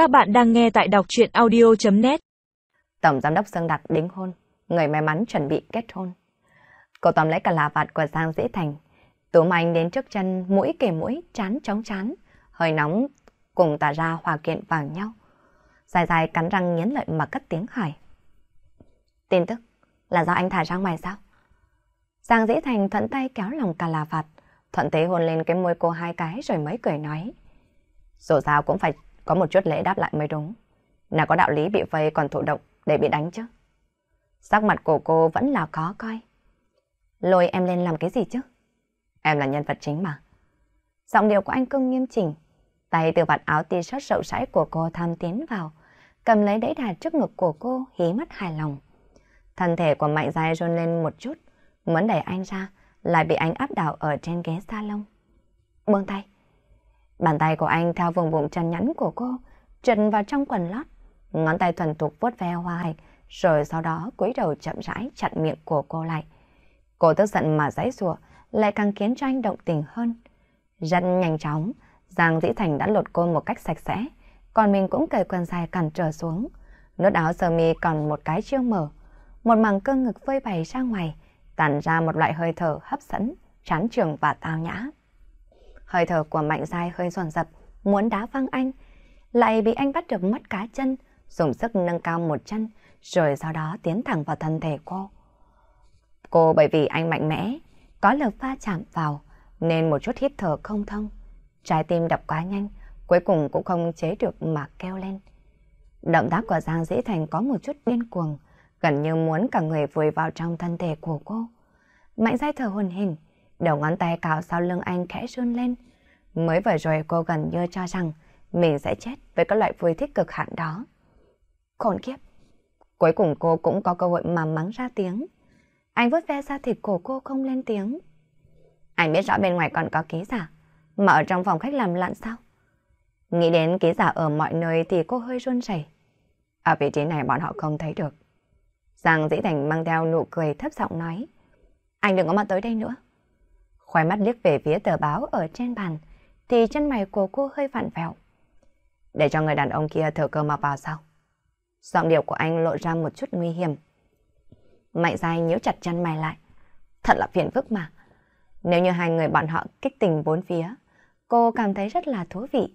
Các bạn đang nghe tại đọc chuyện audio.net Tổng giám đốc Sơn Đặc đính hôn, người may mắn chuẩn bị kết hôn. Cô tóm lấy cả là vạt của Giang Dĩ Thành, túm anh đến trước chân mũi kề mũi, chán chóng chán, hơi nóng cùng tỏa ra hòa kiện vào nhau. Dài dài cắn răng nghiến lợi mà cất tiếng hỏi. Tin tức là do anh thả ra ngoài sao? Giang Dĩ Thành thuận tay kéo lòng cả là vạt, thuận thế hôn lên cái môi cô hai cái rồi mới cười nói. Dù sao cũng phải có một chút lễ đáp lại mới đúng. Nào có đạo lý bị vây còn thụ động để bị đánh chứ. Sắc mặt của cô vẫn là khó coi. Lôi em lên làm cái gì chứ? Em là nhân vật chính mà. Giọng điệu của anh cưng nghiêm chỉnh. Tay từ vạt áo t-shirt sậu sãi của cô tham tiến vào. Cầm lấy đẩy đà trước ngực của cô, hí mắt hài lòng. Thân thể của Mạnh Giai run lên một chút. Muốn đẩy anh ra, lại bị anh áp đảo ở trên ghế salon. Buông tay. Bàn tay của anh theo vùng bụng chân nhắn của cô, trượt vào trong quần lót. Ngón tay thuần thục vuốt ve hoa hạch, rồi sau đó cúi đầu chậm rãi chặn miệng của cô lại. Cô tức giận mà giãy giụa, lại càng khiến cho anh động tình hơn. Rất nhanh chóng, Giang Dĩ Thành đã lột cô một cách sạch sẽ, còn mình cũng cởi quần dài cản trở xuống. Nốt áo sơ mi còn một cái chưa mở, một mảng cơ ngực phơi bày ra ngoài, tản ra một loại hơi thở hấp dẫn, chán trường và tao nhã. Hơi thở của Mạnh Giai hơi dồn dập, muốn đá văng anh, lại bị anh bắt được mất cá chân, dùng sức nâng cao một chân, rồi sau đó tiến thẳng vào thân thể cô. Cô bởi vì anh mạnh mẽ, có lực va chạm vào, nên một chút hít thở không thông. Trái tim đập quá nhanh, cuối cùng cũng không chế được mà kêu lên. Động tác của Giang Dĩ Thành có một chút điên cuồng, gần như muốn cả người vùi vào trong thân thể của cô. Mạnh dai thở hồn hình, đầu ngón tay cào sau lưng anh khẽ run lên. Mới vừa rồi cô gần như cho rằng mình sẽ chết với các loại vui thích cực hạn đó. Khốn kiếp! Cuối cùng cô cũng có cơ hội mà mắng ra tiếng. Anh vứt ve ra thịt cổ cô không lên tiếng. Anh biết rõ bên ngoài còn có ký giả, mà ở trong phòng khách làm lặn sao? Nghĩ đến ký giả ở mọi nơi thì cô hơi run rẩy. Ở vị trí này bọn họ không thấy được. Giang Dĩ Thành mang theo nụ cười thấp giọng nói. Anh đừng có mà tới đây nữa. Khoai mắt liếc về phía tờ báo ở trên bàn, thì chân mày của cô hơi vặn vẹo. Để cho người đàn ông kia thở cơ mà vào sau. Giọng điệu của anh lộ ra một chút nguy hiểm. Mạnh dài nhíu chặt chân mày lại. Thật là phiền phức mà. Nếu như hai người bọn họ kích tình bốn phía, cô cảm thấy rất là thú vị.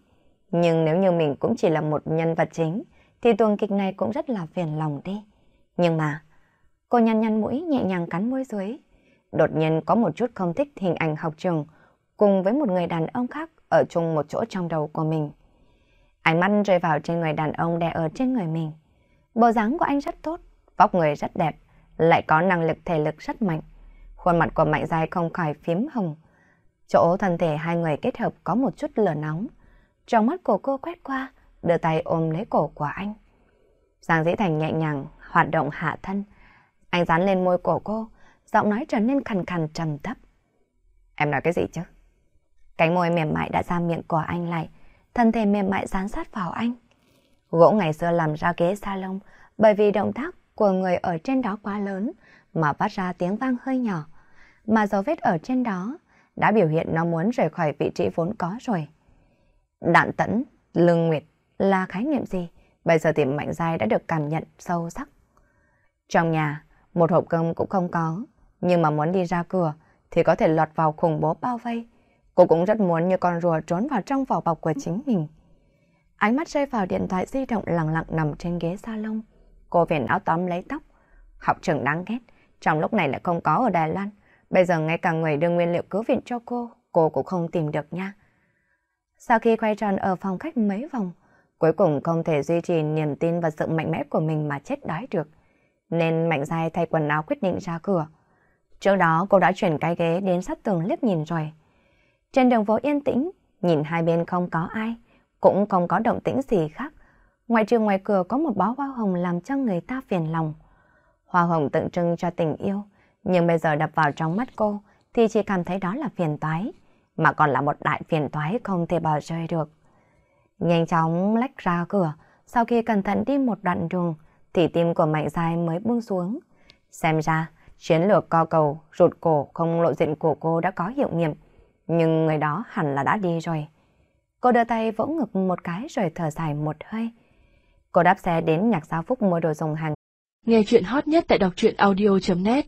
Nhưng nếu như mình cũng chỉ là một nhân vật chính, thì tuần kịch này cũng rất là phiền lòng đi. Nhưng mà, cô nhăn nhăn mũi nhẹ nhàng cắn môi dưới. Đột nhiên có một chút không thích hình ảnh học trường, cùng với một người đàn ông khác ở chung một chỗ trong đầu của mình. Ánh mắt rơi vào trên người đàn ông đè ở trên người mình. Bộ dáng của anh rất tốt, vóc người rất đẹp, lại có năng lực thể lực rất mạnh. Khuôn mặt của Mạnh Giai không khỏi phím hồng. Chỗ thân thể hai người kết hợp có một chút lửa nóng. Trong mắt của cô quét qua, đưa tay ôm lấy cổ của anh. Giang Dĩ Thành nhẹ nhàng, hoạt động hạ thân. Anh dán lên môi cổ cô, giọng nói trở nên khàn khàn trầm thấp. Em nói cái gì chứ? Cánh môi mềm mại đã ra miệng của anh lại, thân thể mềm mại dán sát vào anh. Gỗ ngày xưa làm ra ghế salon bởi vì động tác của người ở trên đó quá lớn mà phát ra tiếng vang hơi nhỏ. Mà dấu vết ở trên đó đã biểu hiện nó muốn rời khỏi vị trí vốn có rồi. Đạn tẫn, lương nguyệt là khái niệm gì? Bây giờ thì mạnh dai đã được cảm nhận sâu sắc. Trong nhà, một hộp cơm cũng không có, nhưng mà muốn đi ra cửa thì có thể lọt vào khủng bố bao vây. Cô cũng rất muốn như con rùa trốn vào trong vỏ bọc của chính mình. Ánh mắt rơi vào điện thoại di động lặng lặng nằm trên ghế salon. Cô viện áo tóm lấy tóc. Học trưởng đáng ghét, trong lúc này lại không có ở Đài Loan. Bây giờ ngay cả người đưa nguyên liệu cứu viện cho cô, cô cũng không tìm được nha. Sau khi quay tròn ở phòng khách mấy vòng, cuối cùng không thể duy trì niềm tin và sự mạnh mẽ của mình mà chết đói được. Nên Mạnh dai thay quần áo quyết định ra cửa. Trước đó cô đã chuyển cái ghế đến sát tường liếc nhìn rồi. Trên đường phố yên tĩnh, nhìn hai bên không có ai, cũng không có động tĩnh gì khác. Ngoài trừ ngoài cửa có một bó hoa hồng làm cho người ta phiền lòng. Hoa hồng tượng trưng cho tình yêu, nhưng bây giờ đập vào trong mắt cô thì chỉ cảm thấy đó là phiền toái, mà còn là một đại phiền toái không thể bỏ rơi được. Nhanh chóng lách ra cửa, sau khi cẩn thận đi một đoạn đường, thì tim của Mạnh Giai mới buông xuống. Xem ra, chiến lược co cầu, rụt cổ không lộ diện của cô đã có hiệu nghiệm, nhưng người đó hẳn là đã đi rồi. Cô đưa tay vỗ ngực một cái rồi thở dài một hơi. Cô đáp xe đến nhạc giáo phúc mua đồ dùng hàng. Nghe chuyện hot nhất tại đọc truyện audio.net